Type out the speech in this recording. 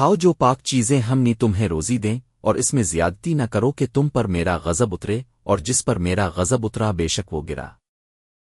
کھاؤ جو پاک چیزیں ہم نے تمہیں روزی دیں، اور اس میں زیادتی نہ کرو کہ تم پر میرا غضب اترے اور جس پر میرا غضب اترا بے شک وہ گرا۔